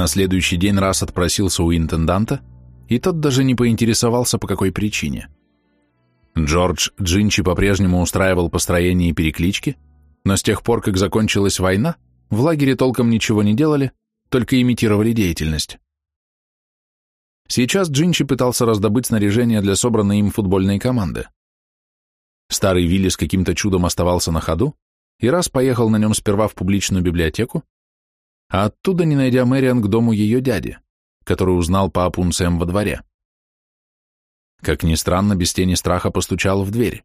На следующий день раз отпросился у интенданта, и тот даже не поинтересовался, по какой причине. Джордж Джинчи по-прежнему устраивал построение и переклички, но с тех пор, как закончилась война, в лагере толком ничего не делали, только имитировали деятельность. Сейчас Джинчи пытался раздобыть снаряжение для собранной им футбольной команды. Старый Вилли с каким-то чудом оставался на ходу и раз поехал на нем сперва в публичную библиотеку, а оттуда, не найдя Мэриан, к дому ее дяди, который узнал по Нсэм во дворе. Как ни странно, без тени страха постучал в дверь.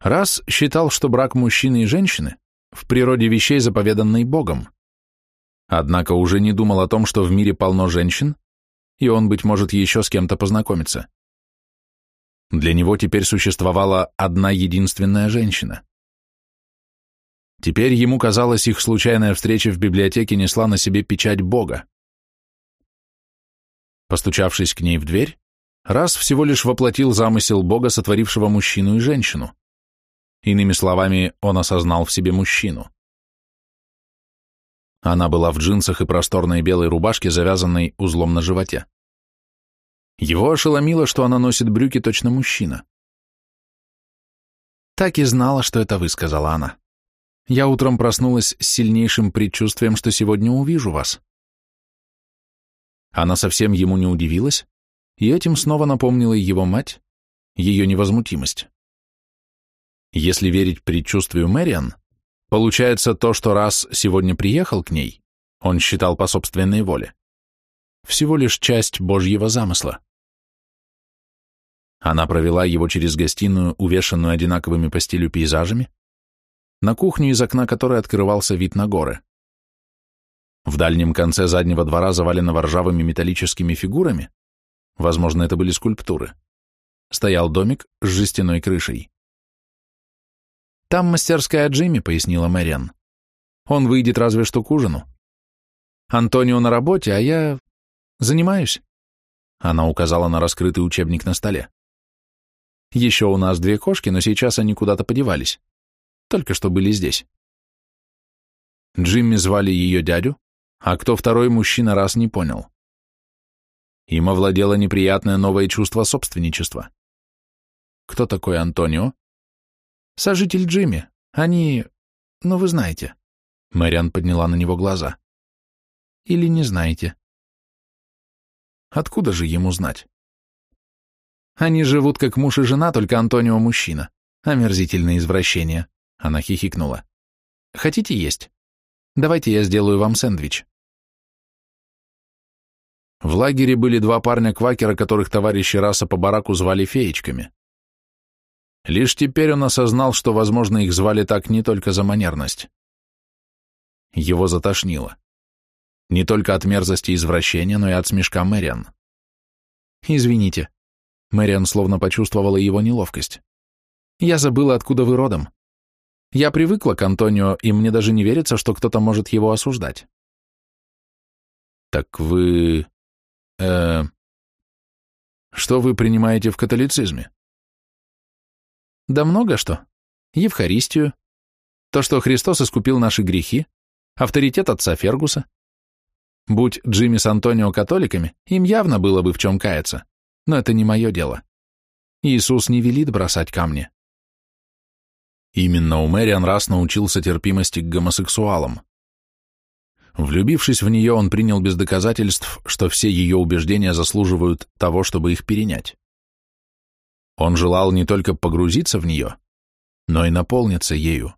Раз считал, что брак мужчины и женщины в природе вещей, заповеданный Богом. Однако уже не думал о том, что в мире полно женщин, и он, быть может, еще с кем-то познакомиться. Для него теперь существовала одна единственная женщина. Теперь ему казалось, их случайная встреча в библиотеке несла на себе печать Бога. Постучавшись к ней в дверь, раз всего лишь воплотил замысел Бога, сотворившего мужчину и женщину. Иными словами, он осознал в себе мужчину. Она была в джинсах и просторной белой рубашке, завязанной узлом на животе. Его ошеломило, что она носит брюки точно мужчина. «Так и знала, что это вы», — сказала она. Я утром проснулась с сильнейшим предчувствием, что сегодня увижу вас. Она совсем ему не удивилась, и этим снова напомнила его мать, ее невозмутимость. Если верить предчувствию Мэриан, получается то, что раз сегодня приехал к ней, он считал по собственной воле, всего лишь часть Божьего замысла. Она провела его через гостиную, увешанную одинаковыми по стилю пейзажами, на кухню, из окна которой открывался вид на горы. В дальнем конце заднего двора, заваленного ржавыми металлическими фигурами, возможно, это были скульптуры, стоял домик с жестяной крышей. «Там мастерская Джимми», — пояснила Мэриан. «Он выйдет разве что к ужину. Антонио на работе, а я... занимаюсь». Она указала на раскрытый учебник на столе. «Еще у нас две кошки, но сейчас они куда-то подевались только что были здесь. Джимми звали ее дядю, а кто второй мужчина раз не понял. Им овладело неприятное новое чувство собственничества. Кто такой Антонио? Сожитель Джимми. Они... Ну, вы знаете. Мэриан подняла на него глаза. Или не знаете. Откуда же ему знать? Они живут как муж и жена, только Антонио мужчина. Омерзительное извращение. Она хихикнула. «Хотите есть? Давайте я сделаю вам сэндвич». В лагере были два парня-квакера, которых товарищи раса по бараку звали феечками. Лишь теперь он осознал, что, возможно, их звали так не только за манерность. Его затошнило. Не только от мерзости извращения, но и от смешка Мэриан. «Извините». Мэриан словно почувствовала его неловкость. «Я забыла, откуда вы родом. Я привыкла к Антонио, и мне даже не верится, что кто-то может его осуждать. Так вы... Э, что вы принимаете в католицизме? Да много что. Евхаристию, то, что Христос искупил наши грехи, авторитет отца Фергуса. Будь Джимми с Антонио католиками, им явно было бы в чем каяться, но это не мое дело. Иисус не велит бросать камни. Именно у Мэриан раз научился терпимости к гомосексуалам. Влюбившись в нее, он принял без доказательств, что все ее убеждения заслуживают того, чтобы их перенять. Он желал не только погрузиться в нее, но и наполниться ею.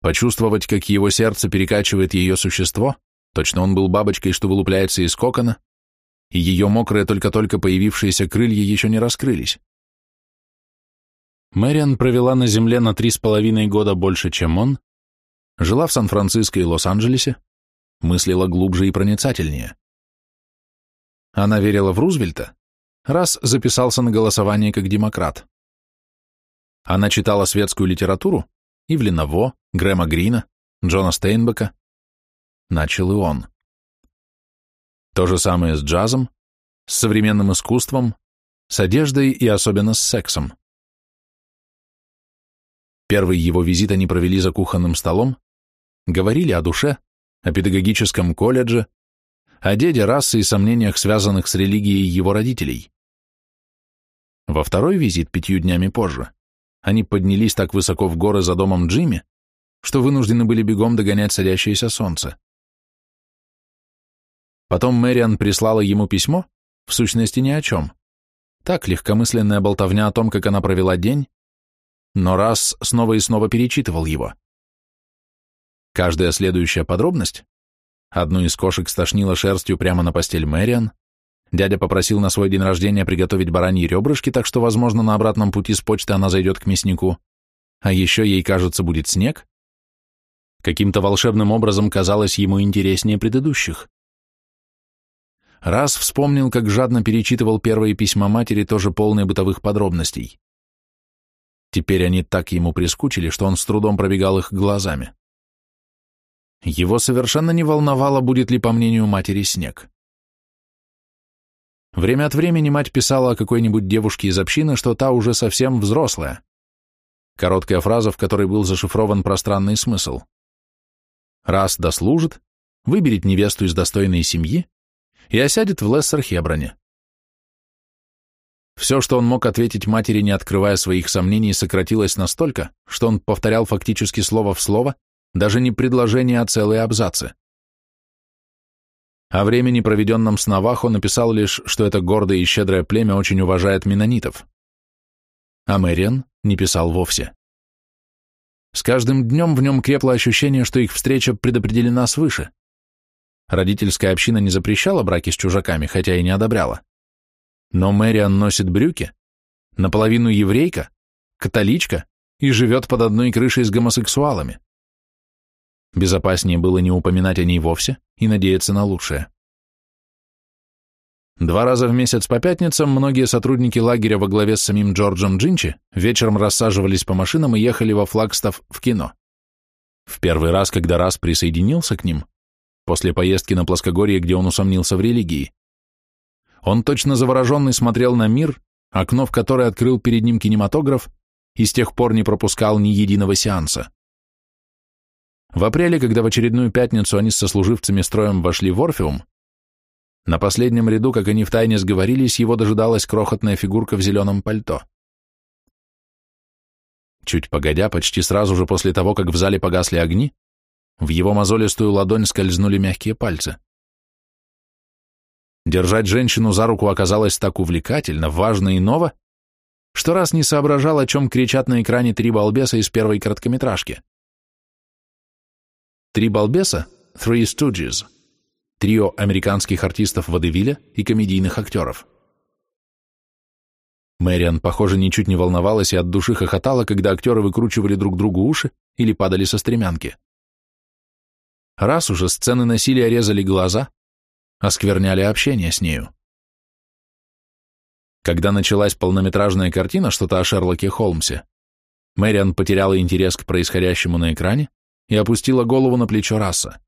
Почувствовать, как его сердце перекачивает ее существо, точно он был бабочкой, что вылупляется из кокона, и ее мокрые только-только появившиеся крылья еще не раскрылись. Мэриан провела на Земле на три с половиной года больше, чем он, жила в Сан-Франциско и Лос-Анджелесе, мыслила глубже и проницательнее. Она верила в Рузвельта, раз записался на голосование как демократ. Она читала светскую литературу и в Леново, Грэма Грина, Джона Стейнбека. Начал и он. То же самое с джазом, с современным искусством, с одеждой и особенно с сексом. Первый его визит они провели за кухонным столом, говорили о душе, о педагогическом колледже, о деде расы и сомнениях, связанных с религией его родителей. Во второй визит, пятью днями позже, они поднялись так высоко в горы за домом Джимми, что вынуждены были бегом догонять садящееся солнце. Потом Мэриан прислала ему письмо, в сущности ни о чем. Так легкомысленная болтовня о том, как она провела день, но раз снова и снова перечитывал его. Каждая следующая подробность Одну из кошек стошнило шерстью прямо на постель Мэриан. Дядя попросил на свой день рождения приготовить бараньи ребрышки, так что, возможно, на обратном пути с почты она зайдет к мяснику. А еще ей, кажется, будет снег. Каким-то волшебным образом казалось ему интереснее предыдущих. Раз вспомнил, как жадно перечитывал первые письма матери, тоже полные бытовых подробностей. Теперь они так ему прискучили, что он с трудом пробегал их глазами. Его совершенно не волновало, будет ли, по мнению матери, снег. Время от времени мать писала о какой-нибудь девушке из общины, что та уже совсем взрослая. Короткая фраза, в которой был зашифрован пространный смысл. Раз дослужит, выберет невесту из достойной семьи и осядет в Лессер-Хеброне. Все, что он мог ответить матери, не открывая своих сомнений, сократилось настолько, что он повторял фактически слово в слово, даже не предложение, а целые абзацы. О времени, проведенном с Навахо, написал лишь, что это гордое и щедрое племя очень уважает менонитов. А Мэриан не писал вовсе. С каждым днем в нем крепло ощущение, что их встреча предопределена свыше. Родительская община не запрещала браки с чужаками, хотя и не одобряла. Но Мэриан носит брюки, наполовину еврейка, католичка и живет под одной крышей с гомосексуалами. Безопаснее было не упоминать о ней вовсе и надеяться на лучшее. Два раза в месяц по пятницам многие сотрудники лагеря во главе с самим Джорджем Джинчи вечером рассаживались по машинам и ехали во Флагстав в кино. В первый раз, когда Раз присоединился к ним, после поездки на плоскогорье, где он усомнился в религии, он точно завороженный смотрел на мир, окно в которое открыл перед ним кинематограф, и с тех пор не пропускал ни единого сеанса. В апреле, когда в очередную пятницу они с сослуживцами строем вошли в Орфеум, на последнем ряду, как они втайне сговорились, его дожидалась крохотная фигурка в зеленом пальто. Чуть погодя, почти сразу же после того, как в зале погасли огни, в его мозолистую ладонь скользнули мягкие пальцы. Держать женщину за руку оказалось так увлекательно, важно и ново, что раз не соображал, о чем кричат на экране три балбеса из первой короткометражки. Три балбеса — Three Stooges, трио американских артистов водевиля и комедийных актеров. Мэриан, похоже, ничуть не волновалась и от души хохотала, когда актеры выкручивали друг другу уши или падали со стремянки. Раз уже сцены насилия а резали глаза, оскверняли общение с нею. Когда началась полнометражная картина «Что-то о Шерлоке Холмсе», Мэриан потеряла интерес к происходящему на экране и опустила голову на плечо Расса.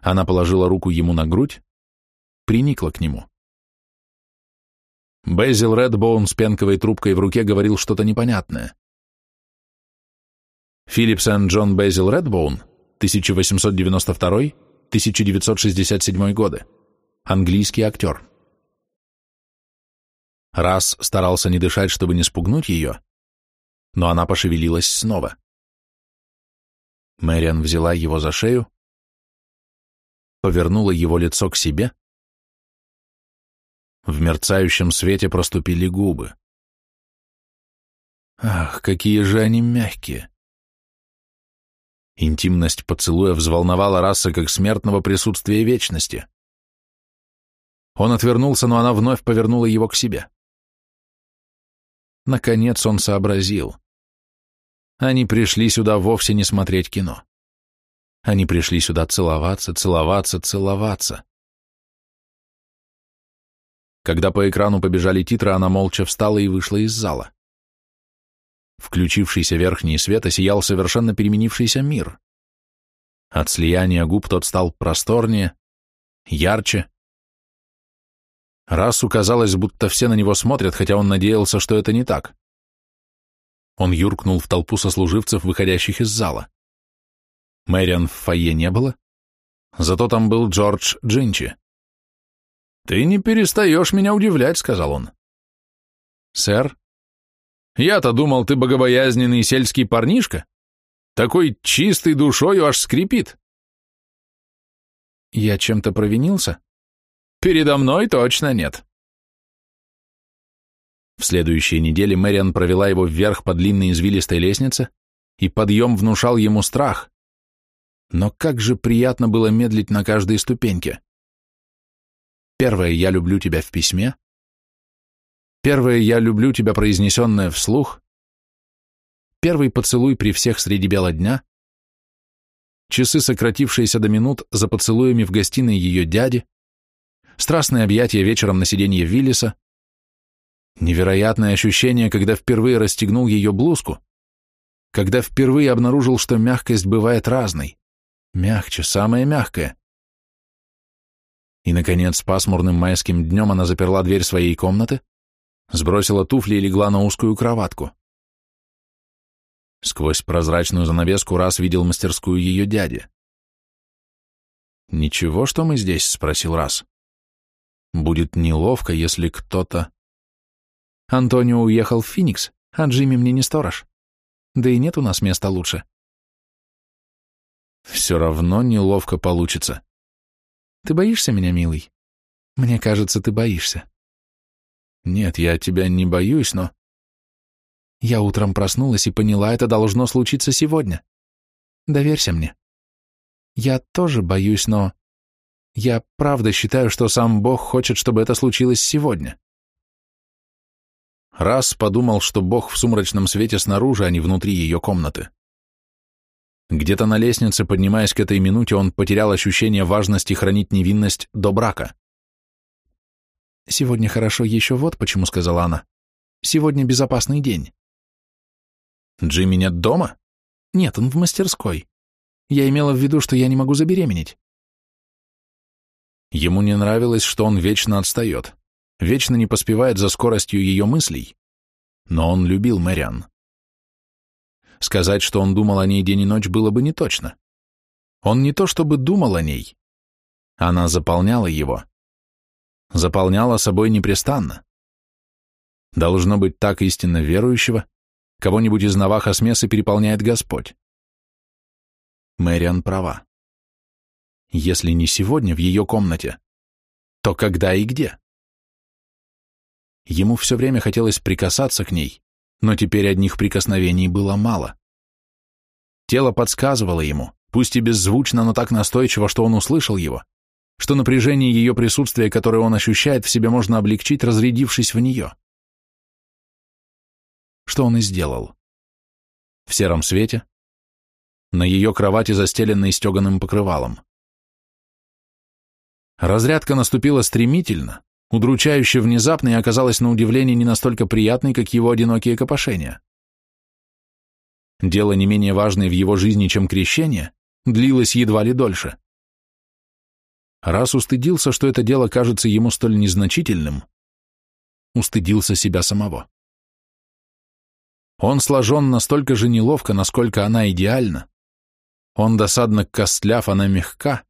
Она положила руку ему на грудь, приникла к нему. Безил Редбоун с пенковой трубкой в руке говорил что-то непонятное. Филипп Сент-Джон Безил Редбоун, 1892 1967 годы. Английский актер. Раз старался не дышать, чтобы не спугнуть ее, но она пошевелилась снова. Мэриан взяла его за шею, повернула его лицо к себе. В мерцающем свете проступили губы. Ах, какие же они мягкие! Интимность поцелуя взволновала раса как смертного присутствия вечности. Он отвернулся, но она вновь повернула его к себе. Наконец он сообразил. Они пришли сюда вовсе не смотреть кино. Они пришли сюда целоваться, целоваться, целоваться. Когда по экрану побежали титры, она молча встала и вышла из зала. Включившийся верхний свет осиял совершенно переменившийся мир. От слияния губ тот стал просторнее, ярче. Расу казалось, будто все на него смотрят, хотя он надеялся, что это не так. Он юркнул в толпу сослуживцев, выходящих из зала. Мэриан в фойе не было, зато там был Джордж Джинчи. «Ты не перестаешь меня удивлять», — сказал он. «Сэр?» Я-то думал, ты богобоязненный сельский парнишка. Такой чистый душою аж скрипит. Я чем-то провинился? Передо мной точно нет. В следующие недели Мэриан провела его вверх по длинной извилистой лестнице, и подъем внушал ему страх. Но как же приятно было медлить на каждой ступеньке. Первое «Я люблю тебя» в письме, Первое «Я люблю тебя», произнесенное вслух. Первый поцелуй при всех среди бела дня. Часы, сократившиеся до минут, за поцелуями в гостиной ее дяди. Страстное объятие вечером на сиденье Виллиса. Невероятное ощущение, когда впервые расстегнул ее блузку. Когда впервые обнаружил, что мягкость бывает разной. Мягче, самое мягкое. И, наконец, пасмурным майским днем она заперла дверь своей комнаты, сбросила туфли и легла на узкую кроватку. Сквозь прозрачную занавеску раз видел мастерскую ее дяди. «Ничего, что мы здесь?» — спросил раз. «Будет неловко, если кто-то...» «Антонио уехал в Феникс, а Джимми мне не сторож. Да и нет у нас места лучше». «Все равно неловко получится». «Ты боишься меня, милый?» «Мне кажется, ты боишься». Нет, я тебя не боюсь, но... Я утром проснулась и поняла, это должно случиться сегодня. Доверься мне. Я тоже боюсь, но... Я правда считаю, что сам Бог хочет, чтобы это случилось сегодня. Раз подумал, что Бог в сумрачном свете снаружи, а не внутри ее комнаты. Где-то на лестнице, поднимаясь к этой минуте, он потерял ощущение важности хранить невинность до брака. Сегодня хорошо еще вот почему, сказала она. Сегодня безопасный день. Джимми нет дома? Нет, он в мастерской. Я имела в виду, что я не могу забеременеть. Ему не нравилось, что он вечно отстает, вечно не поспевает за скоростью ее мыслей. Но он любил Мэриан. Сказать, что он думал о ней день и ночь, было бы не точно. Он не то чтобы думал о ней. Она заполняла его заполняла собой непрестанно. Должно быть так истинно верующего, кого-нибудь из Наваха-смеса переполняет Господь. Мэриан права. Если не сегодня в ее комнате, то когда и где? Ему все время хотелось прикасаться к ней, но теперь одних прикосновений было мало. Тело подсказывало ему, пусть и беззвучно, но так настойчиво, что он услышал его что напряжение ее присутствия, которое он ощущает в себе, можно облегчить, разрядившись в нее. Что он и сделал. В сером свете, на ее кровати, застеленной стеганым покрывалом. Разрядка наступила стремительно, удручающе внезапно и оказалась на удивление не настолько приятной, как его одинокие копошения. Дело не менее важное в его жизни, чем крещение, длилось едва ли дольше раз устыдился, что это дело кажется ему столь незначительным, устыдился себя самого. Он сложен настолько же неловко, насколько она идеальна. Он досадно костляв, она мягка.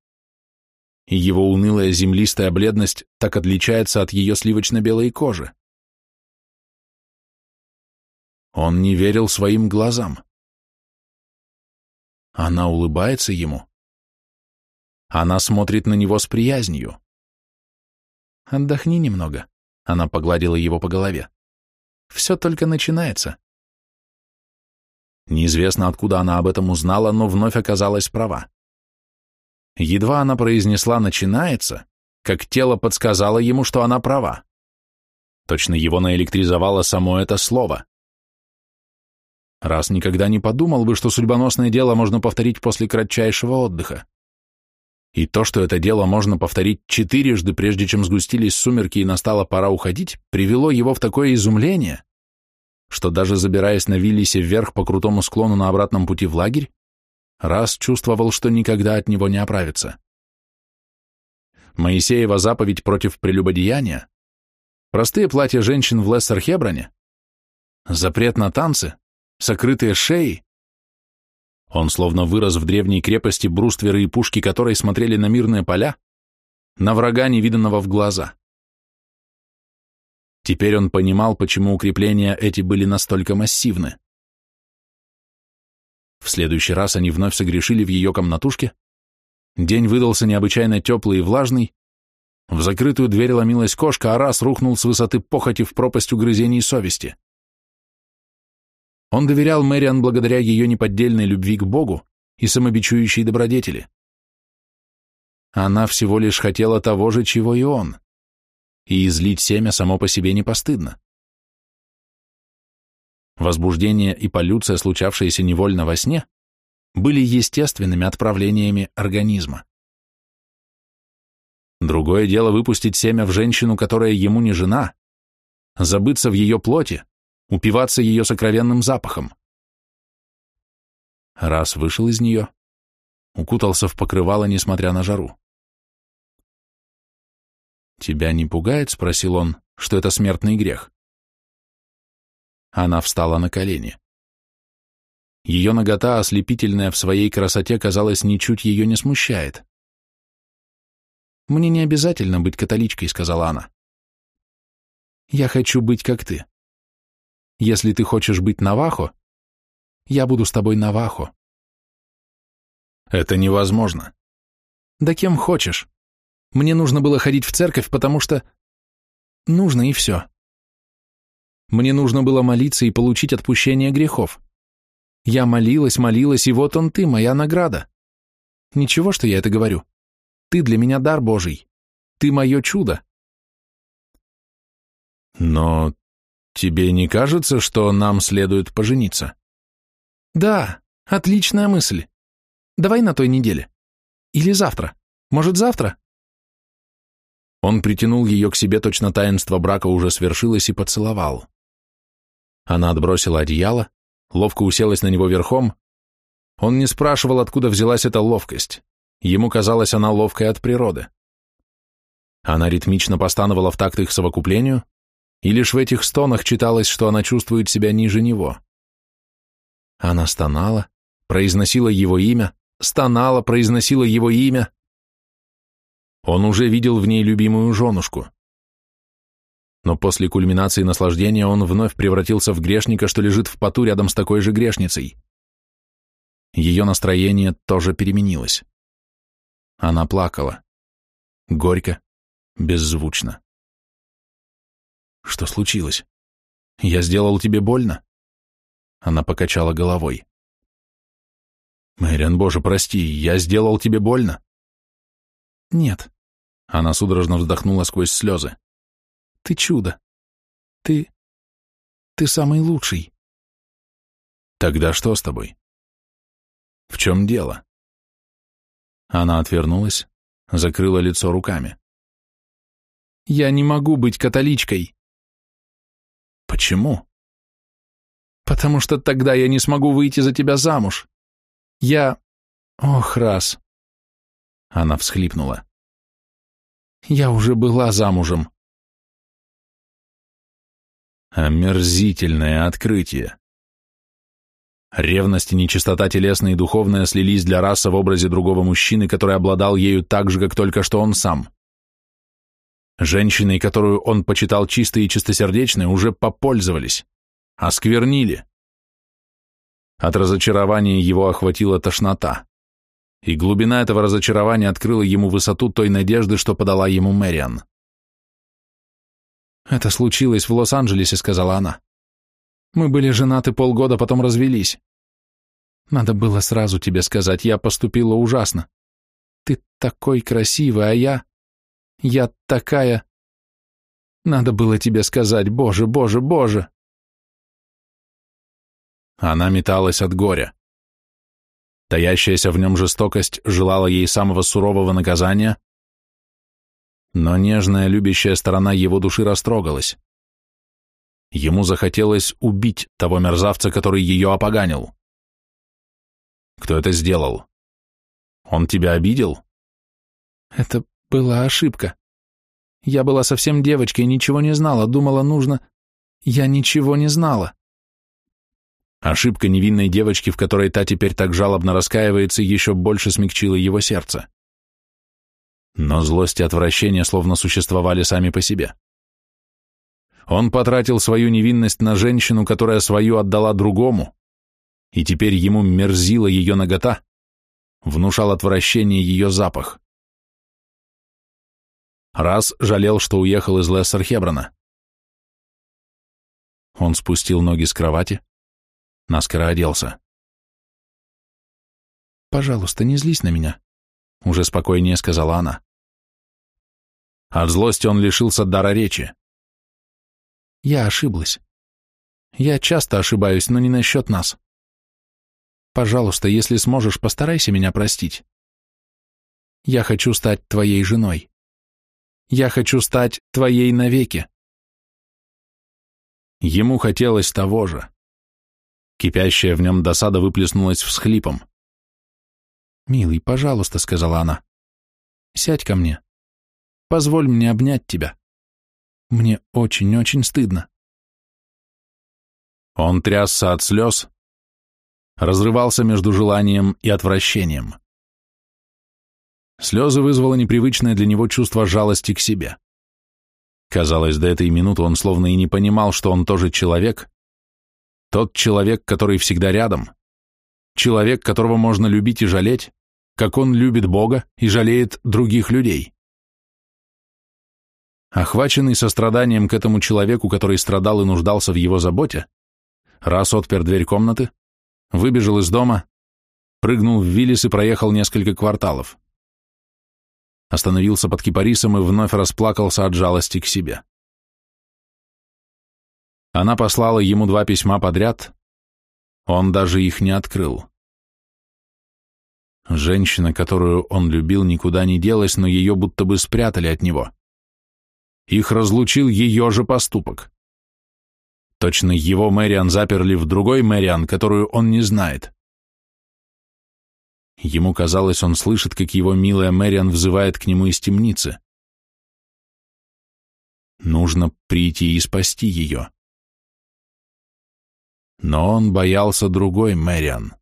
И его унылая землистая бледность так отличается от ее сливочно-белой кожи. Он не верил своим глазам. Она улыбается ему. Она смотрит на него с приязнью. «Отдохни немного», — она погладила его по голове. «Все только начинается». Неизвестно, откуда она об этом узнала, но вновь оказалась права. Едва она произнесла «начинается», как тело подсказало ему, что она права. Точно его наэлектризовало само это слово. Раз никогда не подумал бы, что судьбоносное дело можно повторить после кратчайшего отдыха. И то, что это дело можно повторить четырежды, прежде чем сгустились сумерки и настала пора уходить, привело его в такое изумление, что даже забираясь на Виллисе вверх по крутому склону на обратном пути в лагерь, раз чувствовал, что никогда от него не оправится. Моисеева заповедь против прелюбодеяния, простые платья женщин в Лессер-Хеброне, запрет на танцы, сокрытые шеи, он словно вырос в древней крепости брустверы и пушки, которые смотрели на мирные поля, на врага невиданного в глаза. Теперь он понимал, почему укрепления эти были настолько массивны. В следующий раз они вновь согрешили в ее комнатушке. День выдался необычайно теплый и влажный. В закрытую дверь ломилась кошка, а раз рухнул с высоты похоти в пропасть угрызений совести. Он доверял Мэриан благодаря ее неподдельной любви к Богу и самобичующей добродетели. Она всего лишь хотела того же, чего и он. И излить семя само по себе не постыдно. Возбуждение и полюция, случавшиеся невольно во сне, были естественными отправлениями организма. Другое дело выпустить семя в женщину, которая ему не жена, забыться в ее плоти, упиваться ее сокровенным запахом. Раз вышел из нее, укутался в покрывало, несмотря на жару. «Тебя не пугает?» — спросил он, — что это смертный грех. Она встала на колени. Ее нагота, ослепительная в своей красоте, казалось, ничуть ее не смущает. «Мне не обязательно быть католичкой», — сказала она. «Я хочу быть как ты. Если ты хочешь быть Навахо, я буду с тобой Навахо. Это невозможно. Да кем хочешь. Мне нужно было ходить в церковь, потому что... Нужно и все. Мне нужно было молиться и получить отпущение грехов. Я молилась, молилась, и вот он ты, моя награда. Ничего, что я это говорю. Ты для меня дар Божий. Ты мое чудо. Но Тебе не кажется, что нам следует пожениться? Да, отличная мысль. Давай на той неделе. Или завтра. Может, завтра? Он притянул ее к себе, точно таинство брака уже свершилось, и поцеловал. Она отбросила одеяло, ловко уселась на него верхом. Он не спрашивал, откуда взялась эта ловкость. Ему казалась она ловкой от природы. Она ритмично постановала в такт их совокуплению, и лишь в этих стонах читалось, что она чувствует себя ниже него. Она стонала, произносила его имя, стонала, произносила его имя. Он уже видел в ней любимую женушку. Но после кульминации наслаждения он вновь превратился в грешника, что лежит в поту рядом с такой же грешницей. Ее настроение тоже переменилось. Она плакала. Горько, беззвучно. Что случилось? Я сделал тебе больно?» Она покачала головой. «Мэриан, боже, прости, я сделал тебе больно?» «Нет». Она судорожно вздохнула сквозь слезы. «Ты чудо. Ты... ты самый лучший». «Тогда что с тобой?» «В чем дело?» Она отвернулась, закрыла лицо руками. «Я не могу быть католичкой!» Почему? Потому что тогда я не смогу выйти за тебя замуж. Я... Ох, раз. Она всхлипнула. Я уже была замужем. Омерзительное открытие. Ревность и нечистота телесная и духовная слились для раса в образе другого мужчины, который обладал ею так же, как только что он сам. Женщины, которую он почитал чистой и чистосердечной, уже попользовались, осквернили. От разочарования его охватила тошнота, и глубина этого разочарования открыла ему высоту той надежды, что подала ему Мэриан. «Это случилось в Лос-Анджелесе», — сказала она. «Мы были женаты полгода, потом развелись. Надо было сразу тебе сказать, я поступила ужасно. Ты такой красивый, а я...» Я такая... Надо было тебе сказать, боже, боже, боже!» Она металась от горя. Таящаяся в нем жестокость желала ей самого сурового наказания, но нежная любящая сторона его души растрогалась. Ему захотелось убить того мерзавца, который ее опоганил. Кто это сделал? Он тебя обидел? Это была ошибка. Я была совсем девочкой, ничего не знала, думала, нужно... Я ничего не знала. Ошибка невинной девочки, в которой та теперь так жалобно раскаивается, еще больше смягчила его сердце. Но злость и отвращение словно существовали сами по себе. Он потратил свою невинность на женщину, которая свою отдала другому, и теперь ему мерзила ее нагота, внушал отвращение ее запах. Раз жалел, что уехал из Лессер-Хеброна. Он спустил ноги с кровати, наскоро оделся. «Пожалуйста, не злись на меня», — уже спокойнее сказала она. От злости он лишился дара речи. «Я ошиблась. Я часто ошибаюсь, но не насчет нас. Пожалуйста, если сможешь, постарайся меня простить. Я хочу стать твоей женой». Я хочу стать твоей навеки. Ему хотелось того же. Кипящая в нем досада выплеснулась всхлипом. «Милый, пожалуйста», — сказала она, — «сядь ко мне. Позволь мне обнять тебя. Мне очень-очень стыдно». Он трясся от слез, разрывался между желанием и отвращением. Слезы вызвало непривычное для него чувство жалости к себе. Казалось, до этой минуты он словно и не понимал, что он тоже человек. Тот человек, который всегда рядом. Человек, которого можно любить и жалеть, как он любит Бога и жалеет других людей. Охваченный состраданием к этому человеку, который страдал и нуждался в его заботе, раз отпер дверь комнаты, выбежал из дома, прыгнул в Виллис и проехал несколько кварталов остановился под кипарисом и вновь расплакался от жалости к себе. Она послала ему два письма подряд, он даже их не открыл. Женщина, которую он любил, никуда не делась, но ее будто бы спрятали от него. Их разлучил ее же поступок. Точно его Мэриан заперли в другой Мэриан, которую он не знает. Ему казалось, он слышит, как его милая Мэриан взывает к нему из темницы. Нужно прийти и спасти ее. Но он боялся другой Мэриан.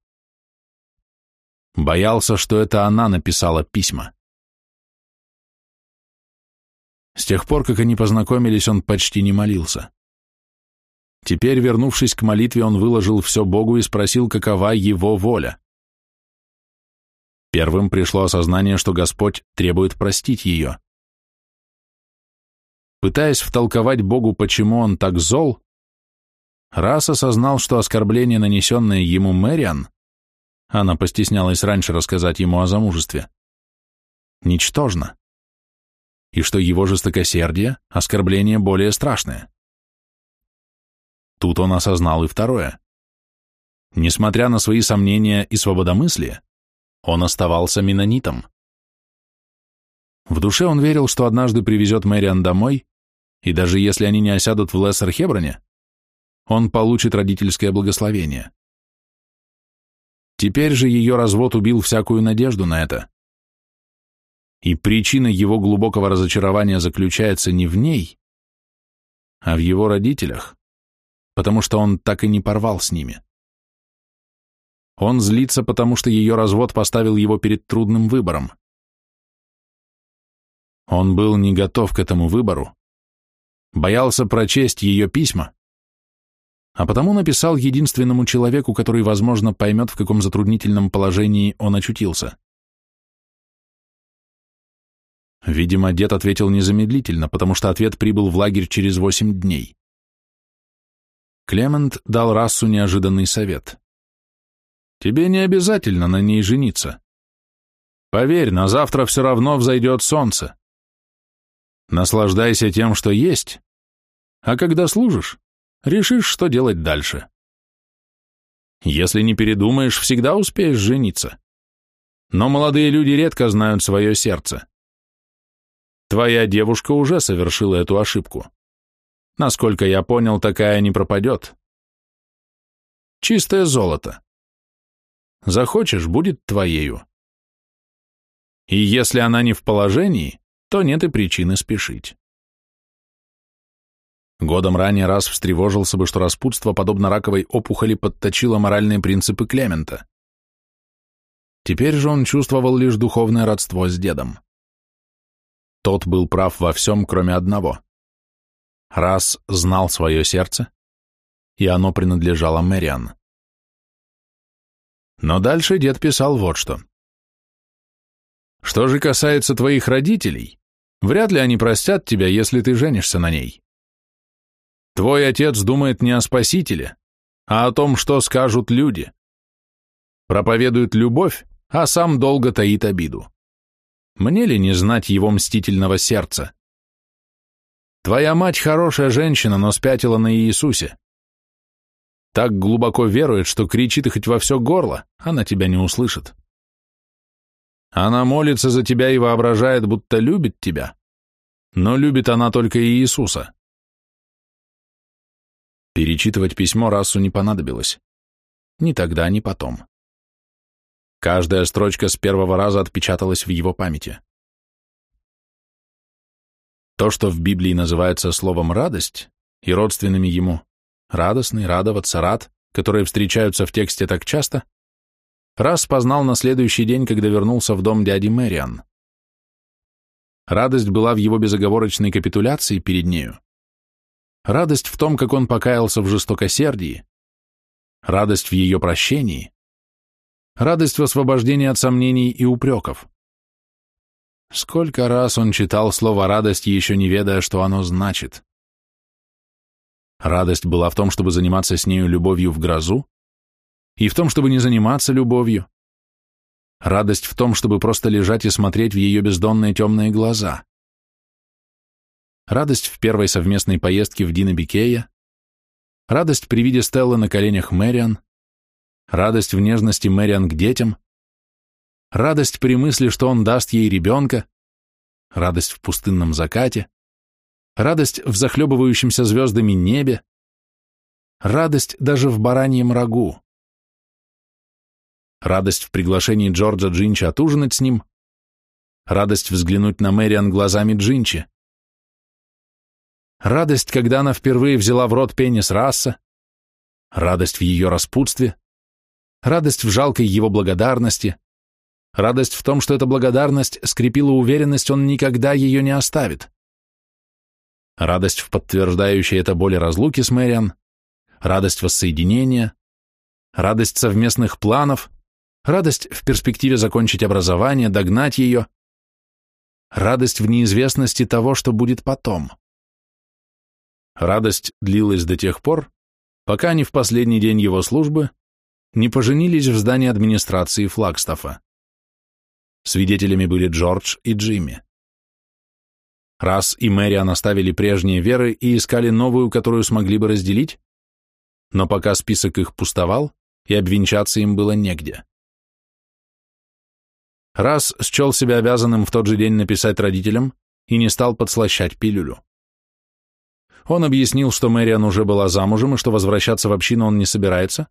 Боялся, что это она написала письма. С тех пор, как они познакомились, он почти не молился. Теперь, вернувшись к молитве, он выложил все Богу и спросил, какова его воля. Первым пришло осознание, что Господь требует простить ее. Пытаясь втолковать Богу, почему он так зол, Расс осознал, что оскорбление, нанесенное ему Мэриан, она постеснялась раньше рассказать ему о замужестве, ничтожно, и что его жестокосердие – оскорбление более страшное. Тут он осознал и второе. Несмотря на свои сомнения и свободомыслие, он оставался минонитом. В душе он верил, что однажды привезет Мэриан домой, и даже если они не осядут в Лессер-Хеброне, он получит родительское благословение. Теперь же ее развод убил всякую надежду на это. И причина его глубокого разочарования заключается не в ней, а в его родителях, потому что он так и не порвал с ними. Он злится, потому что ее развод поставил его перед трудным выбором. Он был не готов к этому выбору, боялся прочесть ее письма, а потому написал единственному человеку, который, возможно, поймет, в каком затруднительном положении он очутился. Видимо, дед ответил незамедлительно, потому что ответ прибыл в лагерь через восемь дней. Клемент дал Рассу неожиданный совет. Тебе не обязательно на ней жениться. Поверь, на завтра все равно взойдет солнце. Наслаждайся тем, что есть. А когда служишь, решишь, что делать дальше. Если не передумаешь, всегда успеешь жениться. Но молодые люди редко знают свое сердце. Твоя девушка уже совершила эту ошибку. Насколько я понял, такая не пропадет. Чистое золото. Захочешь, будет твоею. И если она не в положении, то нет и причины спешить. Годом ранее раз встревожился бы, что распутство, подобно раковой опухоли, подточило моральные принципы Клемента. Теперь же он чувствовал лишь духовное родство с дедом. Тот был прав во всем, кроме одного. Раз знал свое сердце, и оно принадлежало Мэриан. Но дальше дед писал вот что. «Что же касается твоих родителей, вряд ли они простят тебя, если ты женишься на ней. Твой отец думает не о спасителе, а о том, что скажут люди. Проповедует любовь, а сам долго таит обиду. Мне ли не знать его мстительного сердца? Твоя мать хорошая женщина, но спятила на Иисусе так глубоко верует, что кричит и хоть во все горло, она тебя не услышит. Она молится за тебя и воображает, будто любит тебя, но любит она только Иисуса. Перечитывать письмо расу не понадобилось. Ни тогда, ни потом. Каждая строчка с первого раза отпечаталась в его памяти. То, что в Библии называется словом «радость» и родственными ему радостный, радоваться, рад, которые встречаются в тексте так часто, раз познал на следующий день, когда вернулся в дом дяди Мэриан. Радость была в его безоговорочной капитуляции перед нею. Радость в том, как он покаялся в жестокосердии. Радость в ее прощении. Радость в освобождении от сомнений и упреков. Сколько раз он читал слово «радость», еще не ведая, что оно значит. Радость была в том, чтобы заниматься с нею любовью в грозу, и в том, чтобы не заниматься любовью. Радость в том, чтобы просто лежать и смотреть в ее бездонные темные глаза. Радость в первой совместной поездке в Динабикея, радость при виде Стеллы на коленях Мэриан, радость в нежности Мэриан к детям, радость при мысли, что он даст ей ребенка, радость в пустынном закате, радость в захлебывающемся звездами небе, радость даже в бараньем рагу, радость в приглашении Джорджа Джинча отужинать с ним, радость взглянуть на Мэриан глазами Джинчи, радость, когда она впервые взяла в рот пенис раса, радость в ее распутстве, радость в жалкой его благодарности, радость в том, что эта благодарность скрепила уверенность, он никогда ее не оставит радость в подтверждающей это боли разлуки с Мэриан, радость воссоединения, радость совместных планов, радость в перспективе закончить образование, догнать ее, радость в неизвестности того, что будет потом. Радость длилась до тех пор, пока они в последний день его службы не поженились в здании администрации Флагстафа. Свидетелями были Джордж и Джимми. Раз и Мэриан оставили прежние веры и искали новую, которую смогли бы разделить, но пока список их пустовал, и обвенчаться им было негде. Раз счел себя обязанным в тот же день написать родителям и не стал подслащать пилюлю. Он объяснил, что Мэриан уже была замужем и что возвращаться в общину он не собирается,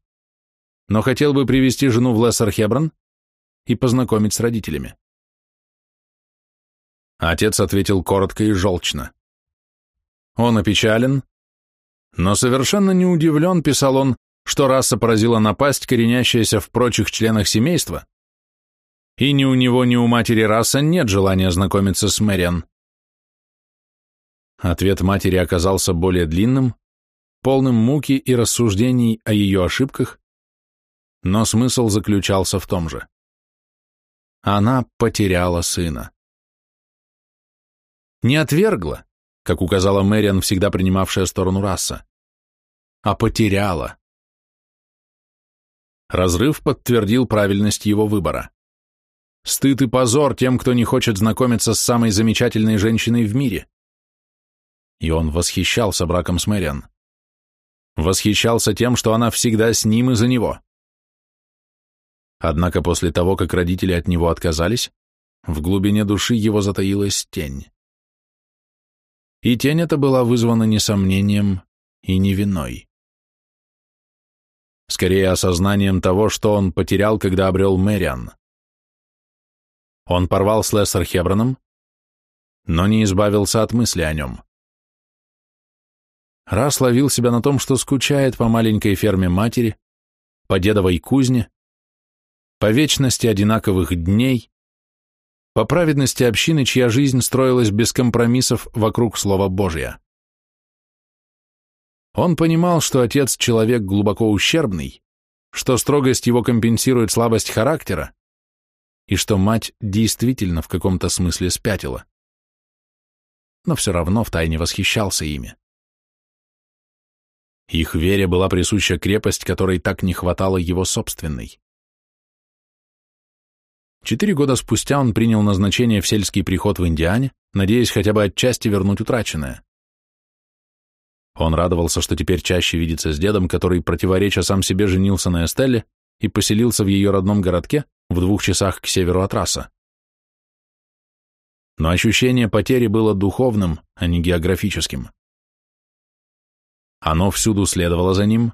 но хотел бы привести жену в Лессер-Хеброн и познакомить с родителями. Отец ответил коротко и желчно. Он опечален, но совершенно не удивлен, писал он, что раса поразила напасть, коренящаяся в прочих членах семейства, и ни у него, ни у матери раса нет желания знакомиться с Мэриан. Ответ матери оказался более длинным, полным муки и рассуждений о ее ошибках, но смысл заключался в том же. Она потеряла сына не отвергла, как указала Мэриан, всегда принимавшая сторону раса, а потеряла. Разрыв подтвердил правильность его выбора. Стыд и позор тем, кто не хочет знакомиться с самой замечательной женщиной в мире. И он восхищался браком с Мэриан. Восхищался тем, что она всегда с ним и за него. Однако после того, как родители от него отказались, в глубине души его затаилась тень. И тень эта была вызвана не сомнением и не виной. Скорее, осознанием того, что он потерял, когда обрел Мэриан. Он порвал с Лессер Хеброном, но не избавился от мысли о нем. Раз ловил себя на том, что скучает по маленькой ферме матери, по дедовой кузне, по вечности одинаковых дней, по праведности общины, чья жизнь строилась без компромиссов вокруг Слова Божия. Он понимал, что отец – человек глубоко ущербный, что строгость его компенсирует слабость характера, и что мать действительно в каком-то смысле спятила. Но все равно втайне восхищался ими. Их вере была присуща крепость, которой так не хватало его собственной. Четыре года спустя он принял назначение в сельский приход в Индиане, надеясь хотя бы отчасти вернуть утраченное. Он радовался, что теперь чаще видится с дедом, который, противореча сам себе, женился на Эстелле и поселился в ее родном городке в двух часах к северу от раса. Но ощущение потери было духовным, а не географическим. Оно всюду следовало за ним,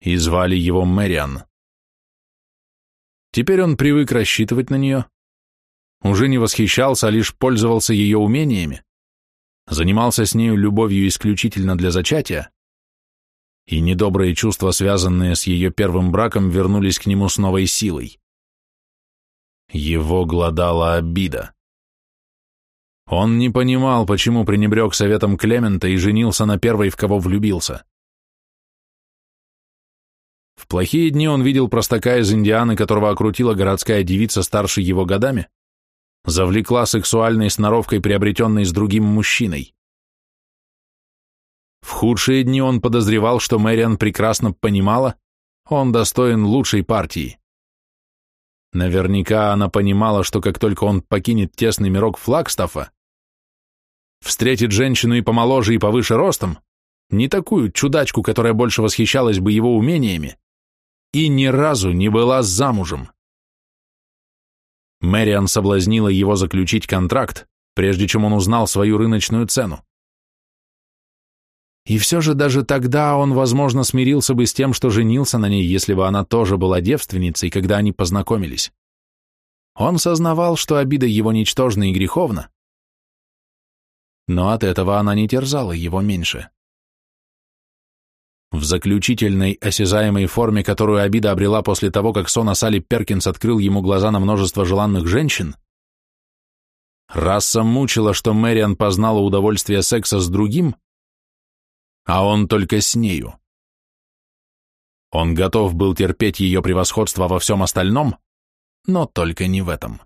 и звали его Мэриан. Теперь он привык рассчитывать на нее. Уже не восхищался, а лишь пользовался ее умениями. Занимался с нею любовью исключительно для зачатия. И недобрые чувства, связанные с ее первым браком, вернулись к нему с новой силой. Его глодала обида. Он не понимал, почему пренебрег советом Клемента и женился на первой, в кого влюбился. В плохие дни он видел простака из Индианы, которого окрутила городская девица старше его годами, завлекла сексуальной сноровкой, приобретенной с другим мужчиной. В худшие дни он подозревал, что Мэриан прекрасно понимала, он достоин лучшей партии. Наверняка она понимала, что как только он покинет тесный мирок Флагстафа, встретит женщину и помоложе, и повыше ростом, не такую чудачку, которая больше восхищалась бы его умениями, и ни разу не была замужем. Мэриан соблазнила его заключить контракт, прежде чем он узнал свою рыночную цену. И все же даже тогда он, возможно, смирился бы с тем, что женился на ней, если бы она тоже была девственницей, когда они познакомились. Он сознавал, что обида его ничтожна и греховна, но от этого она не терзала его меньше в заключительной осязаемой форме, которую обида обрела после того, как Сона Салли Перкинс открыл ему глаза на множество желанных женщин, раса мучила, что Мэриан познала удовольствие секса с другим, а он только с нею. Он готов был терпеть ее превосходство во всем остальном, но только не в этом.